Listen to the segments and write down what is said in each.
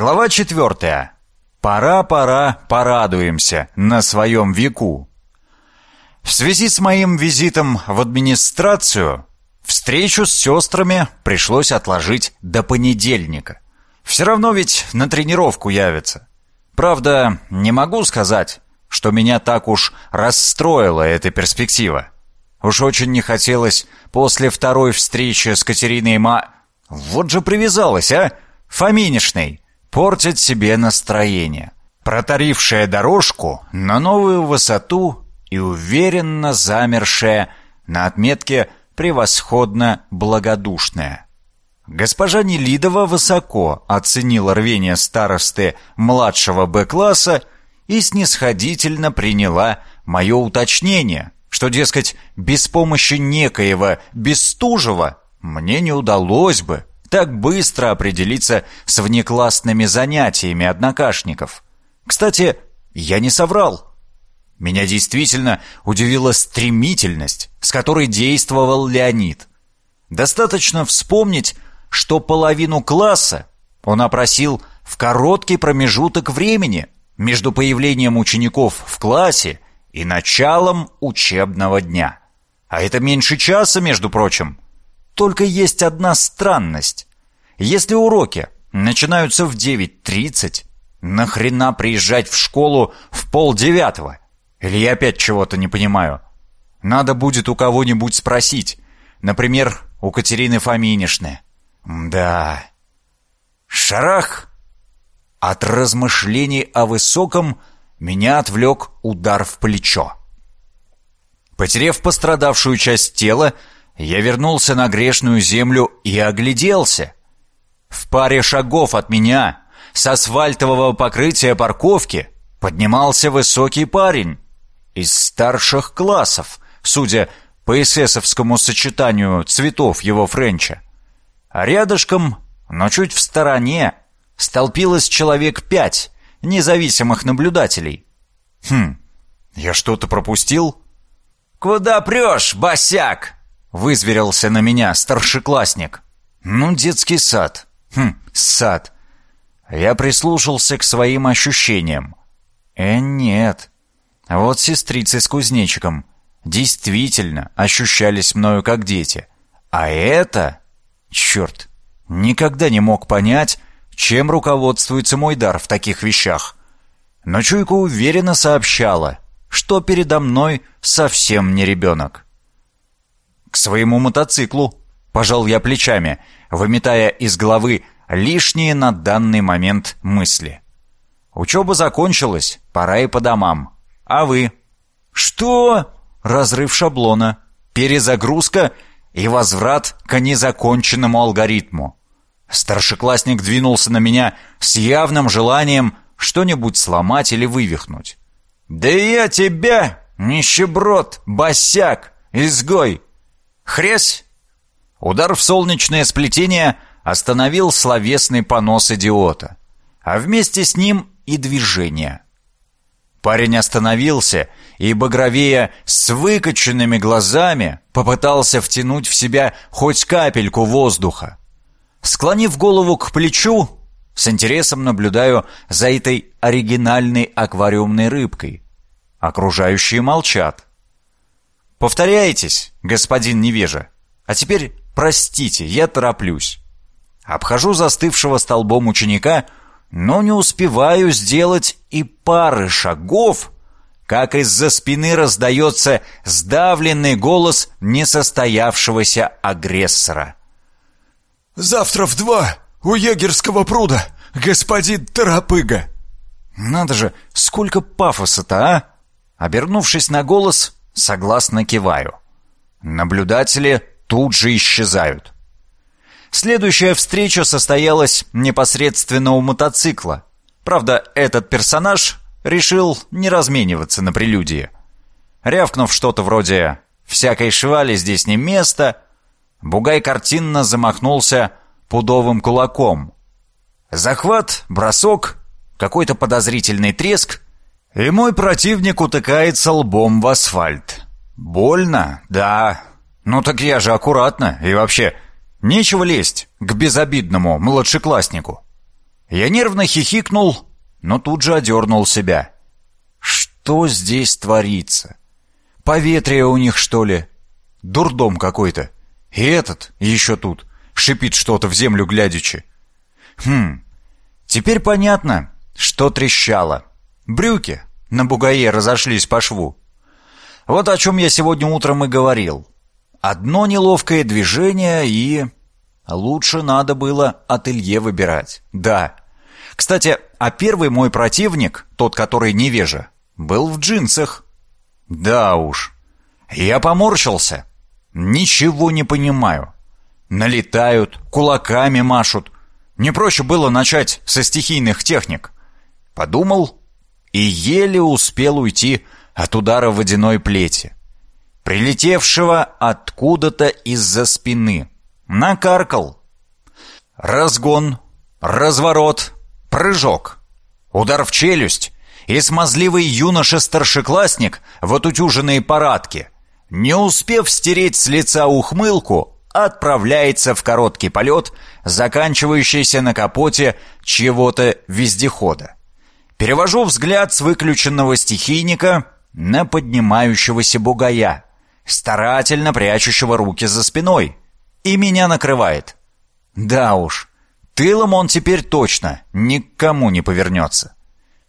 Глава четвертая. Пора-пора порадуемся на своем веку. В связи с моим визитом в администрацию встречу с сестрами пришлось отложить до понедельника. Все равно ведь на тренировку явятся. Правда, не могу сказать, что меня так уж расстроила эта перспектива. Уж очень не хотелось после второй встречи с Катериной Ма... Вот же привязалась, а? Фоминишной портит себе настроение. Протарившая дорожку на новую высоту и уверенно замершая на отметке «превосходно благодушная». Госпожа Нелидова высоко оценила рвение старосты младшего Б-класса и снисходительно приняла мое уточнение, что, дескать, без помощи некоего Бестужева мне не удалось бы так быстро определиться с внеклассными занятиями однокашников. Кстати, я не соврал. Меня действительно удивила стремительность, с которой действовал Леонид. Достаточно вспомнить, что половину класса он опросил в короткий промежуток времени между появлением учеников в классе и началом учебного дня. А это меньше часа, между прочим. Только есть одна странность. Если уроки начинаются в 9.30, нахрена приезжать в школу в полдевятого? Или я опять чего-то не понимаю? Надо будет у кого-нибудь спросить. Например, у Катерины Фоминишны. Да. Шарах! От размышлений о высоком меня отвлек удар в плечо. Потерев пострадавшую часть тела, я вернулся на грешную землю и огляделся. В паре шагов от меня, с асфальтового покрытия парковки, поднимался высокий парень из старших классов, судя по эсэсовскому сочетанию цветов его френча. А рядышком, но чуть в стороне, столпилось человек пять независимых наблюдателей. Хм, я что-то пропустил? «Куда прешь, босяк?» — вызверился на меня старшеклассник. «Ну, детский сад. Хм, сад. Я прислушался к своим ощущениям. Э, нет. Вот сестрицы с кузнечиком действительно ощущались мною как дети. А это... Черт, никогда не мог понять, чем руководствуется мой дар в таких вещах. Но чуйка уверенно сообщала, что передо мной совсем не ребенок. К своему мотоциклу пожал я плечами, выметая из головы лишние на данный момент мысли. Учеба закончилась, пора и по домам. А вы? Что? Разрыв шаблона, перезагрузка и возврат к незаконченному алгоритму. Старшеклассник двинулся на меня с явным желанием что-нибудь сломать или вывихнуть. «Да я тебя, нищеброд, босяк, изгой!» «Хресь!» Удар в солнечное сплетение остановил словесный понос идиота, а вместе с ним и движение. Парень остановился и, багровея с выкоченными глазами, попытался втянуть в себя хоть капельку воздуха. Склонив голову к плечу, с интересом наблюдаю за этой оригинальной аквариумной рыбкой. Окружающие молчат. «Повторяйтесь, господин невежа. А теперь Простите, я тороплюсь. Обхожу застывшего столбом ученика, но не успеваю сделать и пары шагов, как из-за спины раздается сдавленный голос несостоявшегося агрессора. «Завтра в два у егерского пруда, господин Торопыга!» «Надо же, сколько пафоса-то, а!» Обернувшись на голос, согласно киваю. Наблюдатели тут же исчезают. Следующая встреча состоялась непосредственно у мотоцикла. Правда, этот персонаж решил не размениваться на прелюдии. Рявкнув что-то вроде «всякой швали здесь не место», Бугай картинно замахнулся пудовым кулаком. Захват, бросок, какой-то подозрительный треск, и мой противник утыкается лбом в асфальт. Больно, да, «Ну так я же аккуратно. И вообще, нечего лезть к безобидному младшекласснику». Я нервно хихикнул, но тут же одернул себя. Что здесь творится? Поветрие у них, что ли? Дурдом какой-то. И этот еще тут шипит что-то в землю глядячи. Хм, теперь понятно, что трещало. Брюки на бугае разошлись по шву. Вот о чем я сегодня утром и говорил. Одно неловкое движение и... Лучше надо было ателье выбирать. Да. Кстати, а первый мой противник, тот, который невежа, был в джинсах. Да уж. Я поморщился. Ничего не понимаю. Налетают, кулаками машут. Не проще было начать со стихийных техник. Подумал и еле успел уйти от удара водяной плети, прилетевшего откуда-то из-за спины. Накаркал. Разгон, разворот, прыжок, удар в челюсть, и смазливый юноша-старшеклассник в отутюженной парадке, не успев стереть с лица ухмылку, отправляется в короткий полет, заканчивающийся на капоте чего-то вездехода. Перевожу взгляд с выключенного стихийника на поднимающегося бугая, старательно прячущего руки за спиной, и меня накрывает. Да уж, тылом он теперь точно никому не повернется.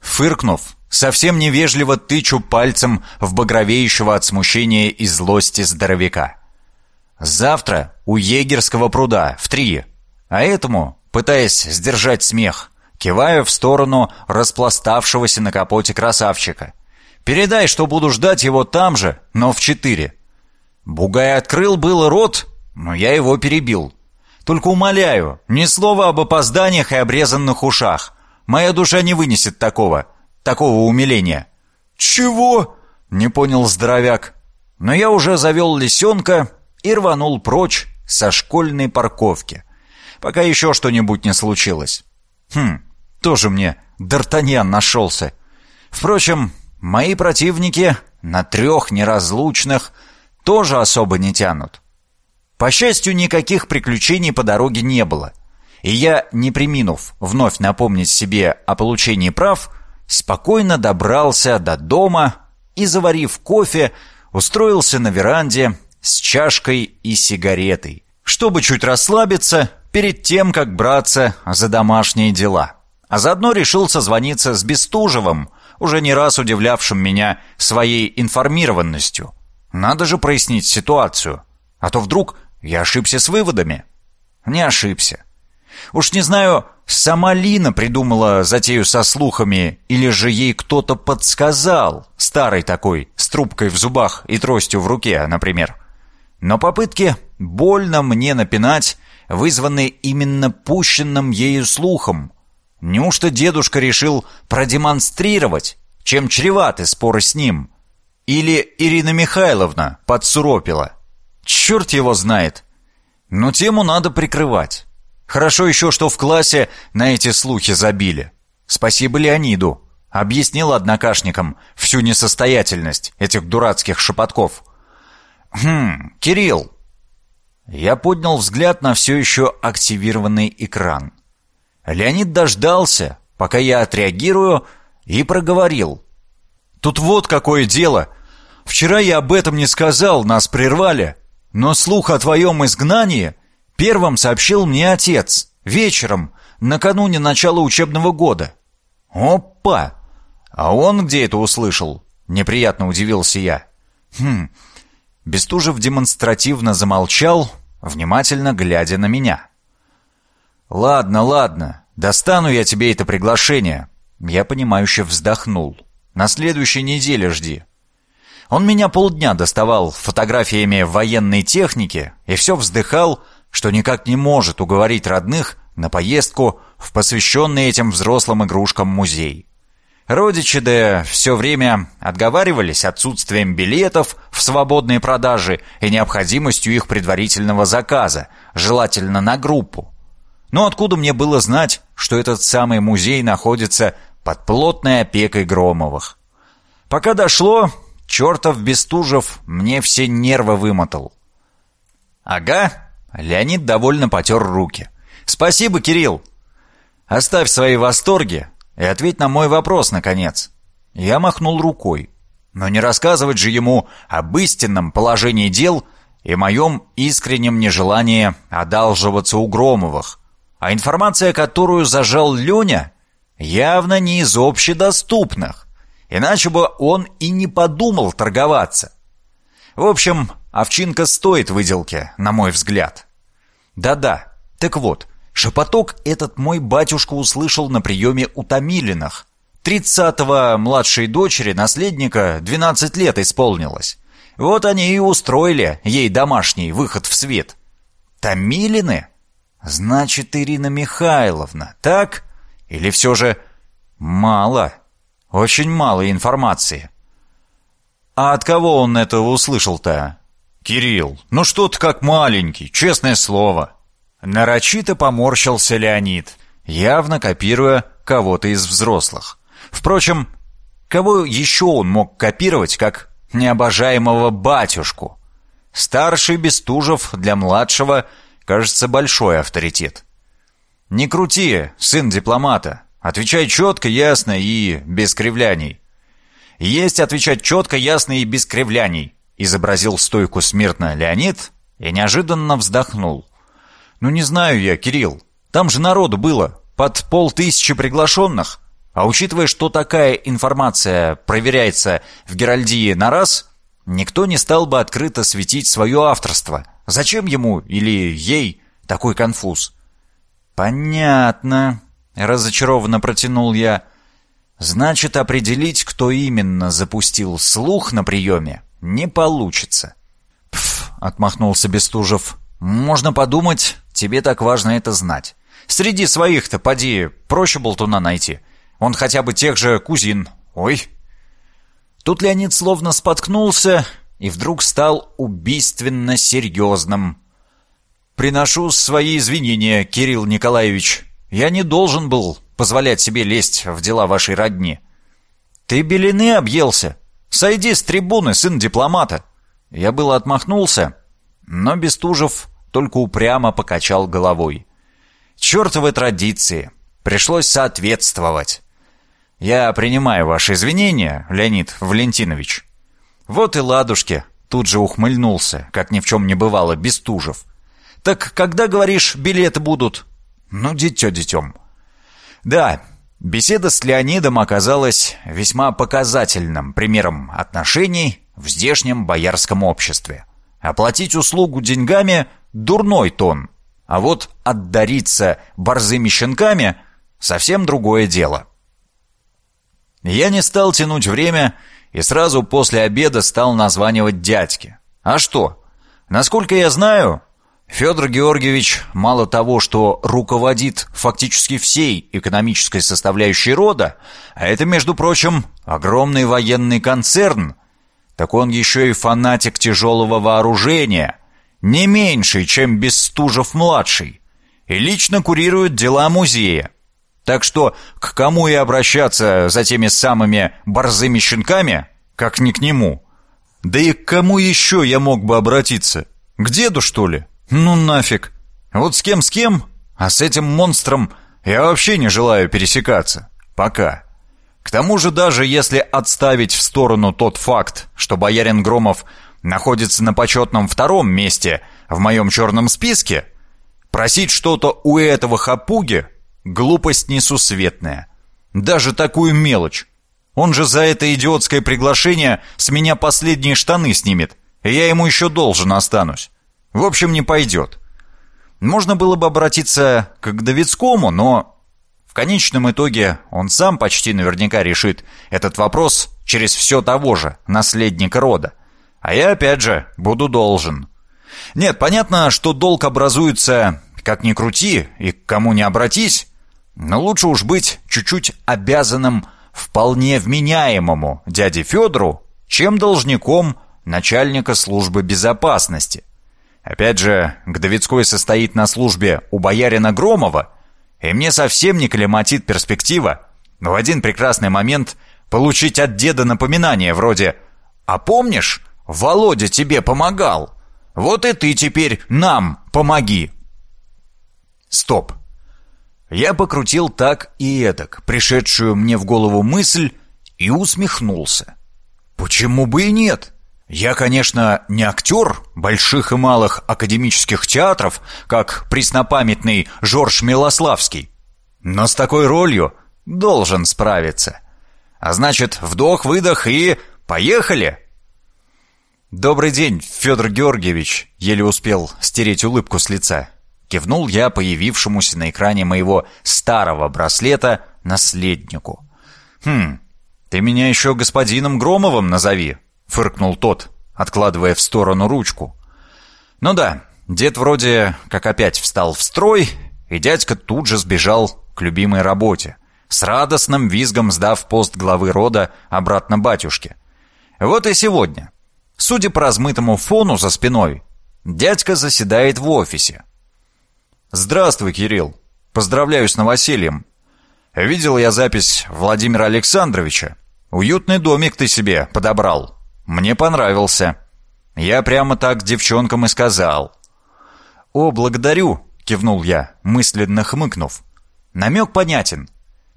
Фыркнув, совсем невежливо тычу пальцем в багровеющего от смущения и злости здоровяка. Завтра у егерского пруда в три, а этому, пытаясь сдержать смех, киваю в сторону распластавшегося на капоте красавчика. Передай, что буду ждать его там же, но в четыре. Бугай открыл было рот, но я его перебил. Только умоляю, ни слова об опозданиях и обрезанных ушах. Моя душа не вынесет такого, такого умиления». «Чего?» — не понял здоровяк. Но я уже завел лисенка и рванул прочь со школьной парковки, пока еще что-нибудь не случилось. Хм, тоже мне Д'Артаньян нашелся. Впрочем, мои противники на трех неразлучных тоже особо не тянут. По счастью, никаких приключений по дороге не было. И я, не приминув вновь напомнить себе о получении прав, спокойно добрался до дома и, заварив кофе, устроился на веранде с чашкой и сигаретой, чтобы чуть расслабиться перед тем, как браться за домашние дела. А заодно решил созвониться с Бестужевым, уже не раз удивлявшим меня своей информированностью. Надо же прояснить ситуацию, а то вдруг я ошибся с выводами. Не ошибся. Уж не знаю, сама Лина придумала затею со слухами, или же ей кто-то подсказал, старый такой, с трубкой в зубах и тростью в руке, например. Но попытки больно мне напинать, вызванные именно пущенным ею слухом. Неужто дедушка решил продемонстрировать, чем чреваты споры с ним? Или Ирина Михайловна подсуропила? Черт его знает. Но тему надо прикрывать. Хорошо еще, что в классе на эти слухи забили. Спасибо Леониду. Объяснил однокашникам всю несостоятельность этих дурацких шепотков. «Хм, Кирилл!» Я поднял взгляд на все еще активированный экран. Леонид дождался, пока я отреагирую, и проговорил. «Тут вот какое дело. Вчера я об этом не сказал, нас прервали. Но слух о твоем изгнании первым сообщил мне отец, вечером, накануне начала учебного года. Опа! А он где это услышал? Неприятно удивился я. Хм. Бестужев демонстративно замолчал, внимательно глядя на меня. «Ладно, ладно, достану я тебе это приглашение». Я понимающе вздохнул. «На следующей неделе жди. Он меня полдня доставал фотографиями военной техники и все вздыхал, что никак не может уговорить родных на поездку в посвященный этим взрослым игрушкам музей. Родичи да все время отговаривались отсутствием билетов в свободные продажи и необходимостью их предварительного заказа, желательно на группу. Но откуда мне было знать, что этот самый музей находится под плотной опекой Громовых? Пока дошло, Чертов Бестужев мне все нервы вымотал. Ага, Леонид довольно потер руки. Спасибо, Кирилл. Оставь свои восторги и ответь на мой вопрос, наконец. Я махнул рукой. Но не рассказывать же ему об истинном положении дел и моем искреннем нежелании одалживаться у Громовых. А информация, которую зажал Леня, явно не из общедоступных. Иначе бы он и не подумал торговаться. В общем, овчинка стоит выделки, на мой взгляд. Да-да, так вот, шепоток этот мой батюшка услышал на приеме у Томилиных. Тридцатого младшей дочери наследника 12 лет исполнилось. Вот они и устроили ей домашний выход в свет. Томилины? Значит, Ирина Михайловна, так? Или все же мало? Очень мало информации. А от кого он это услышал-то? Кирилл, ну что ты как маленький, честное слово. Нарочито поморщился Леонид, явно копируя кого-то из взрослых. Впрочем, кого еще он мог копировать, как необожаемого батюшку? Старший Бестужев для младшего, кажется, большой авторитет. Не крути, сын дипломата. Отвечай четко, ясно и без кривляний. Есть отвечать четко, ясно и без кривляний, изобразил стойку смертно Леонид и неожиданно вздохнул. Ну не знаю я, Кирилл, там же народу было, под полтысячи приглашенных. А учитывая, что такая информация проверяется в Геральдии на раз, никто не стал бы открыто светить свое авторство. Зачем ему или ей такой конфуз? «Понятно», — разочарованно протянул я. «Значит, определить, кто именно запустил слух на приеме, не получится». «Пф», — отмахнулся Бестужев, — «можно подумать, тебе так важно это знать. Среди своих-то, поди, проще болтуна найти». Он хотя бы тех же кузин. Ой. Тут Леонид словно споткнулся и вдруг стал убийственно серьезным. «Приношу свои извинения, Кирилл Николаевич. Я не должен был позволять себе лезть в дела вашей родни». «Ты белины объелся? Сойди с трибуны, сын дипломата!» Я было отмахнулся, но Бестужев только упрямо покачал головой. «Чертовы традиции! Пришлось соответствовать!» «Я принимаю ваши извинения, Леонид Валентинович». «Вот и ладушки», — тут же ухмыльнулся, как ни в чем не бывало, Бестужев. «Так когда, говоришь, билеты будут?» «Ну, дитё детем». «Да, беседа с Леонидом оказалась весьма показательным примером отношений в здешнем боярском обществе. Оплатить услугу деньгами — дурной тон, а вот отдариться борзыми щенками — совсем другое дело». Я не стал тянуть время и сразу после обеда стал названивать дядьке. А что? Насколько я знаю, Федор Георгиевич мало того, что руководит фактически всей экономической составляющей рода, а это, между прочим, огромный военный концерн, так он еще и фанатик тяжелого вооружения, не меньший, чем Бестужев-младший, и лично курирует дела музея. Так что к кому и обращаться за теми самыми борзыми щенками, как не к нему? Да и к кому еще я мог бы обратиться? К деду, что ли? Ну нафиг. Вот с кем с кем, а с этим монстром я вообще не желаю пересекаться. Пока. К тому же даже если отставить в сторону тот факт, что боярин Громов находится на почетном втором месте в моем черном списке, просить что-то у этого хапуги Глупость несусветная. Даже такую мелочь. Он же за это идиотское приглашение с меня последние штаны снимет, и я ему еще должен останусь. В общем, не пойдет. Можно было бы обратиться к Давидскому, но в конечном итоге он сам почти наверняка решит этот вопрос через все того же, наследника рода. А я, опять же, буду должен. Нет, понятно, что долг образуется, как ни крути и к кому не обратись, но лучше уж быть чуть-чуть обязанным вполне вменяемому дяде Федору, чем должником начальника службы безопасности. Опять же, Гдовицкой состоит на службе у боярина Громова, и мне совсем не клематит перспектива в один прекрасный момент получить от деда напоминание вроде «А помнишь, Володя тебе помогал? Вот и ты теперь нам помоги!» Стоп! Я покрутил так и этак, пришедшую мне в голову мысль, и усмехнулся. Почему бы и нет? Я, конечно, не актер больших и малых академических театров, как преснопамятный Жорж Милославский, но с такой ролью должен справиться. А значит, вдох-выдох и поехали! «Добрый день, Федор Георгиевич!» Еле успел стереть улыбку с лица. Кивнул я появившемуся на экране моего старого браслета наследнику. «Хм, ты меня еще господином Громовым назови!» Фыркнул тот, откладывая в сторону ручку. «Ну да, дед вроде как опять встал в строй, и дядька тут же сбежал к любимой работе, с радостным визгом сдав пост главы рода обратно батюшке. Вот и сегодня» Судя по размытому фону за спиной, дядька заседает в офисе. «Здравствуй, Кирилл. Поздравляю с новосельем. Видел я запись Владимира Александровича. Уютный домик ты себе подобрал. Мне понравился. Я прямо так девчонкам и сказал». «О, благодарю», — кивнул я, мысленно хмыкнув. «Намек понятен.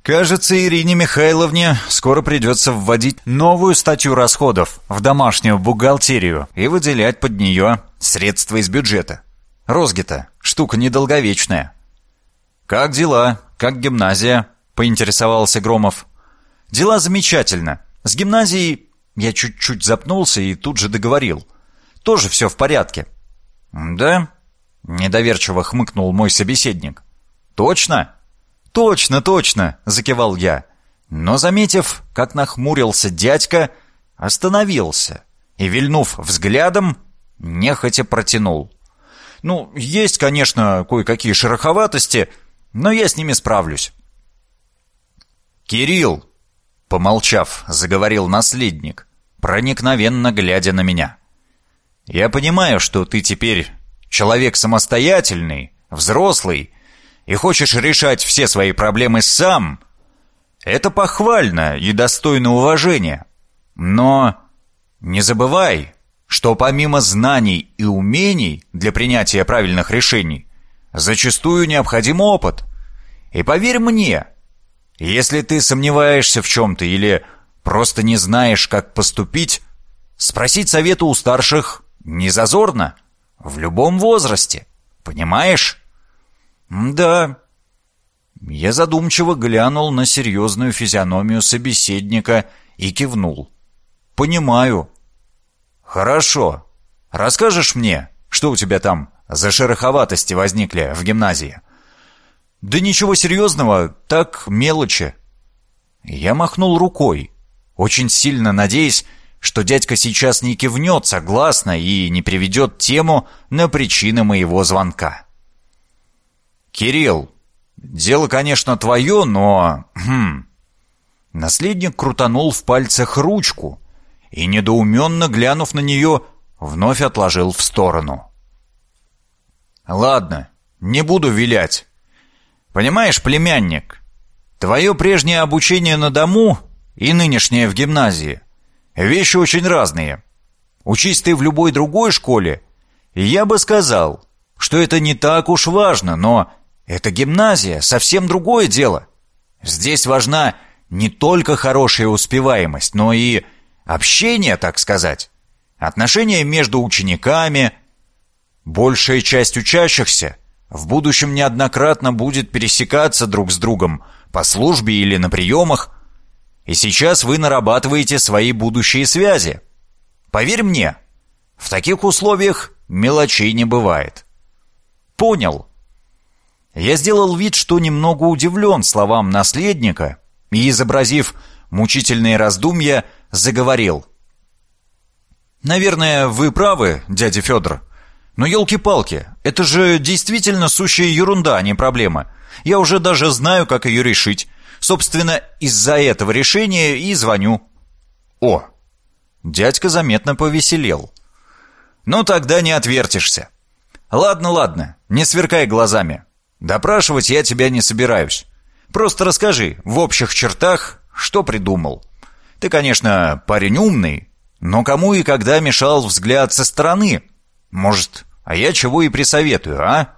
Кажется, Ирине Михайловне скоро придется вводить новую статью расходов в домашнюю бухгалтерию и выделять под нее средства из бюджета. Розги-то штука недолговечная. «Как дела? Как гимназия?» — поинтересовался Громов. «Дела замечательно. С гимназией...» Я чуть-чуть запнулся и тут же договорил. «Тоже все в порядке». «Да?» — недоверчиво хмыкнул мой собеседник. «Точно?» «Точно, точно!» — закивал я. Но, заметив, как нахмурился дядька, остановился и, вильнув взглядом, нехотя протянул. «Ну, есть, конечно, кое-какие шероховатости, но я с ними справлюсь». «Кирилл!» — помолчав, заговорил наследник, проникновенно глядя на меня. «Я понимаю, что ты теперь человек самостоятельный, взрослый, и хочешь решать все свои проблемы сам, это похвально и достойно уважения. Но не забывай, что помимо знаний и умений для принятия правильных решений, зачастую необходим опыт. И поверь мне, если ты сомневаешься в чем-то или просто не знаешь, как поступить, спросить совета у старших не зазорно, в любом возрасте, понимаешь? «Да». Я задумчиво глянул на серьезную физиономию собеседника и кивнул. «Понимаю». «Хорошо. Расскажешь мне, что у тебя там за шероховатости возникли в гимназии?» «Да ничего серьезного, так мелочи». Я махнул рукой, очень сильно надеясь, что дядька сейчас не кивнет согласно и не приведет тему на причины моего звонка. «Кирилл, дело, конечно, твое, но...» хм. Наследник крутанул в пальцах ручку и, недоуменно глянув на нее, вновь отложил в сторону. «Ладно, не буду вилять. Понимаешь, племянник, твое прежнее обучение на дому и нынешнее в гимназии — вещи очень разные. Учись ты в любой другой школе, я бы сказал, что это не так уж важно, но это гимназия, совсем другое дело. Здесь важна не только хорошая успеваемость, но и общение, так сказать. Отношения между учениками. Большая часть учащихся в будущем неоднократно будет пересекаться друг с другом по службе или на приемах. И сейчас вы нарабатываете свои будущие связи. Поверь мне, в таких условиях мелочей не бывает. Понял. Я сделал вид, что немного удивлен словам наследника и, изобразив мучительные раздумья, заговорил. «Наверное, вы правы, дядя Федор. Но елки-палки, это же действительно сущая ерунда, а не проблема. Я уже даже знаю, как ее решить. Собственно, из-за этого решения и звоню». «О!» Дядька заметно повеселел. «Ну, тогда не отвертишься. Ладно, ладно, не сверкай глазами. Допрашивать я тебя не собираюсь. Просто расскажи, в общих чертах, что придумал. Ты, конечно, парень умный, но кому и когда мешал взгляд со стороны? Может, а я чего и присоветую, а?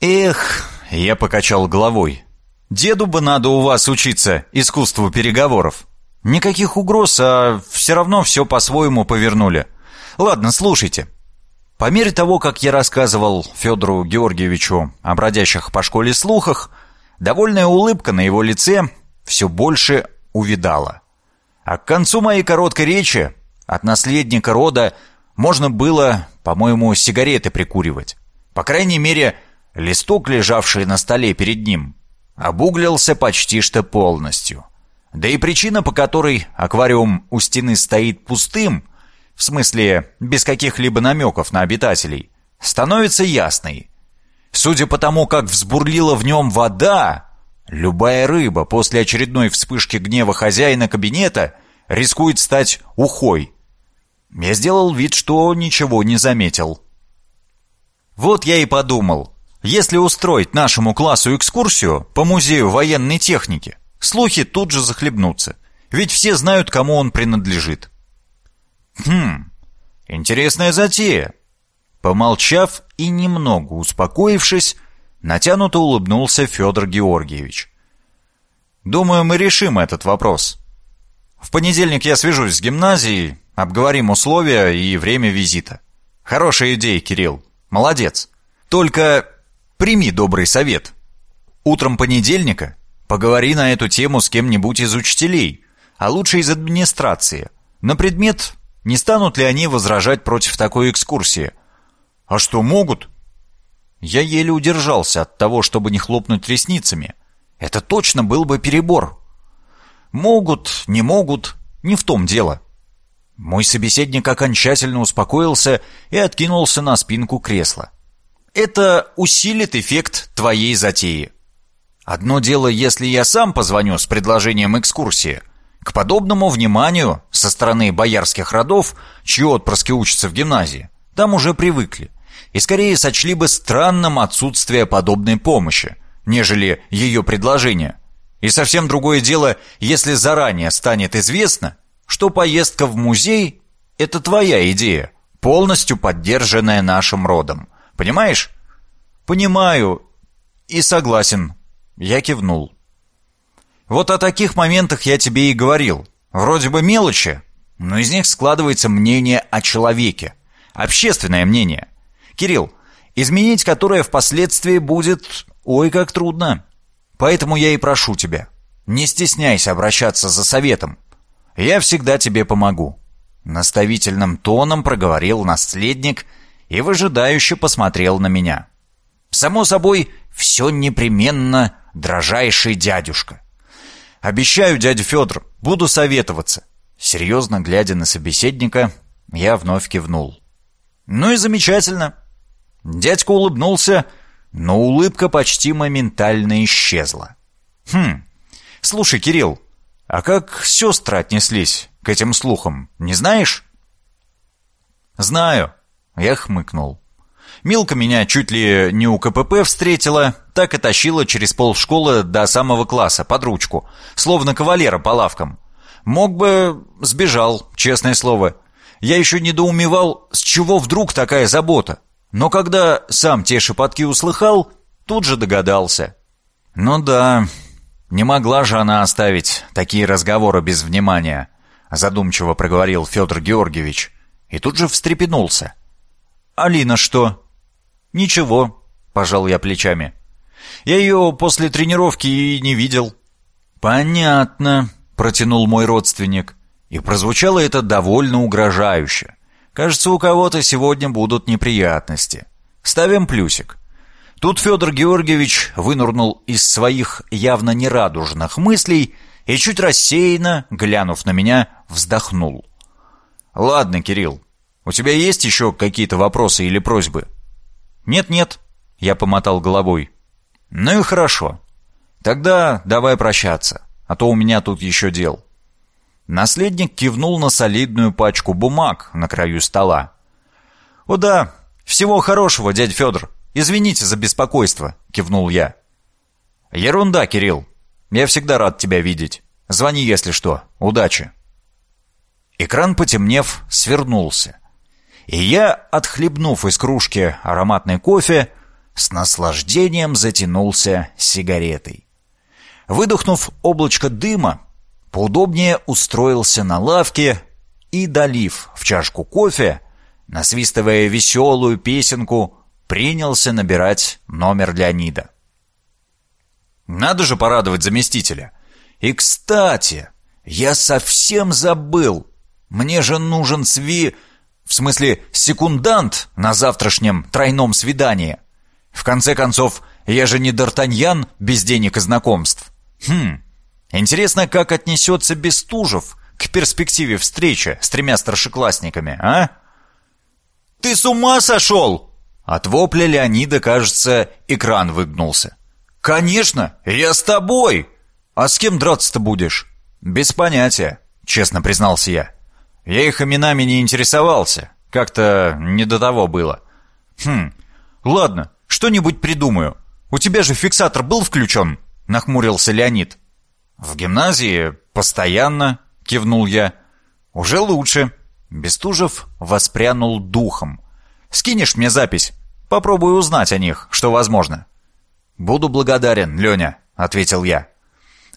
Эх, я покачал головой. Деду бы надо у вас учиться искусству переговоров. Никаких угроз, а все равно все по-своему повернули. Ладно, слушайте. По мере того, как я рассказывал Федору Георгиевичу о бродящих по школе слухах, довольная улыбка на его лице все больше увидала. А к концу моей короткой речи от наследника рода можно было, по-моему, сигареты прикуривать. По крайней мере, листок, лежавший на столе перед ним, обуглился почти что полностью. Да и причина, по которой аквариум у стены стоит пустым, в смысле без каких-либо намеков на обитателей, становится ясной. Судя по тому, как взбурлила в нем вода, любая рыба после очередной вспышки гнева хозяина кабинета рискует стать ухой. Я сделал вид, что ничего не заметил. Вот я и подумал, если устроить нашему классу экскурсию по музею военной техники, слухи тут же захлебнутся, ведь все знают, кому он принадлежит. Хм, интересная затея. Помолчав и немного успокоившись, натянуто улыбнулся Федор Георгиевич. Думаю, мы решим этот вопрос. В понедельник я свяжусь с гимназией, обговорим условия и время визита. Хорошая идея, Кирилл. Молодец. Только прими добрый совет. Утром понедельника поговори на эту тему с кем-нибудь из учителей, а лучше из администрации, на предмет, не станут ли они возражать против такой экскурсии. А что, могут? Я еле удержался от того, чтобы не хлопнуть ресницами. Это точно был бы перебор. Могут, не могут, не в том дело. Мой собеседник окончательно успокоился и откинулся на спинку кресла. Это усилит эффект твоей затеи. Одно дело, если я сам позвоню с предложением экскурсии. К подобному вниманию со стороны боярских родов, чьи отпрыски учатся в гимназии, там уже привыкли. И скорее сочли бы странным отсутствие подобной помощи, нежели ее предложение. И совсем другое дело, если заранее станет известно, что поездка в музей – это твоя идея, полностью поддержанная нашим родом. Понимаешь? Понимаю и согласен. Я кивнул. Вот о таких моментах я тебе и говорил. Вроде бы мелочи, но из них складывается мнение о человеке. Общественное мнение. Кирилл, изменить которое впоследствии будет ой как трудно. Поэтому я и прошу тебя, не стесняйся обращаться за советом. Я всегда тебе помогу. Наставительным тоном проговорил наследник и выжидающе посмотрел на меня. Само собой, все непременно дрожайший дядюшка. Обещаю, дядя Федор, буду советоваться. Серьезно глядя на собеседника, я вновь кивнул. Ну и замечательно. Дядька улыбнулся, но улыбка почти моментально исчезла. Хм, слушай, Кирилл, а как сестры отнеслись к этим слухам, не знаешь? Знаю, я хмыкнул. Милка меня чуть ли не у КПП встретила, так и тащила через полшколы до самого класса под ручку, словно кавалера по лавкам. Мог бы, сбежал, честное слово. Я еще недоумевал, с чего вдруг такая забота. Но когда сам те шепотки услыхал, тут же догадался. Ну да, не могла же она оставить такие разговоры без внимания, задумчиво проговорил Федор Георгиевич и тут же встрепенулся. «Алина что?» «Ничего», — пожал я плечами. «Я ее после тренировки и не видел». «Понятно», — протянул мой родственник. И прозвучало это довольно угрожающе. «Кажется, у кого-то сегодня будут неприятности. Ставим плюсик». Тут Федор Георгиевич вынурнул из своих явно нерадужных мыслей и чуть рассеянно, глянув на меня, вздохнул. «Ладно, Кирилл, у тебя есть еще какие-то вопросы или просьбы?» «Нет-нет», — я помотал головой. «Ну и хорошо. Тогда давай прощаться, а то у меня тут еще дел». Наследник кивнул на солидную пачку бумаг на краю стола. «О да, всего хорошего, дядь Федор. Извините за беспокойство», — кивнул я. «Ерунда, Кирилл. Я всегда рад тебя видеть. Звони, если что. Удачи». Экран, потемнев, свернулся и я, отхлебнув из кружки ароматный кофе, с наслаждением затянулся сигаретой. Выдохнув облачко дыма, поудобнее устроился на лавке и, долив в чашку кофе, насвистывая веселую песенку, принялся набирать номер Леонида. Надо же порадовать заместителя. И, кстати, я совсем забыл. Мне же нужен сви... В смысле, секундант на завтрашнем тройном свидании. В конце концов, я же не Д'Артаньян без денег и знакомств. Хм, интересно, как отнесется Бестужев к перспективе встречи с тремя старшеклассниками, а? «Ты с ума сошел?» От вопля Леонида, кажется, экран выгнулся. «Конечно, я с тобой!» «А с кем драться-то будешь?» «Без понятия», — честно признался я. «Я их именами не интересовался. Как-то не до того было». «Хм, ладно, что-нибудь придумаю. У тебя же фиксатор был включен?» — нахмурился Леонид. «В гимназии постоянно», — кивнул я. «Уже лучше». Бестужев воспрянул духом. «Скинешь мне запись? Попробую узнать о них, что возможно». «Буду благодарен, Леня», — ответил я.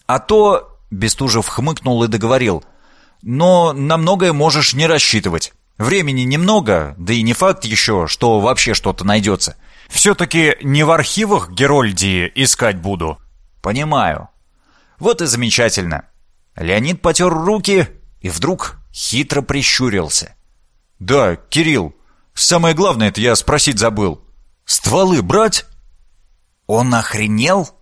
«А то...» — Бестужев хмыкнул и договорил. «Но на многое можешь не рассчитывать. Времени немного, да и не факт еще, что вообще что-то найдется. Все-таки не в архивах Герольдии искать буду». «Понимаю». «Вот и замечательно». Леонид потер руки и вдруг хитро прищурился. «Да, Кирилл, самое главное это я спросить забыл. Стволы брать?» «Он охренел?»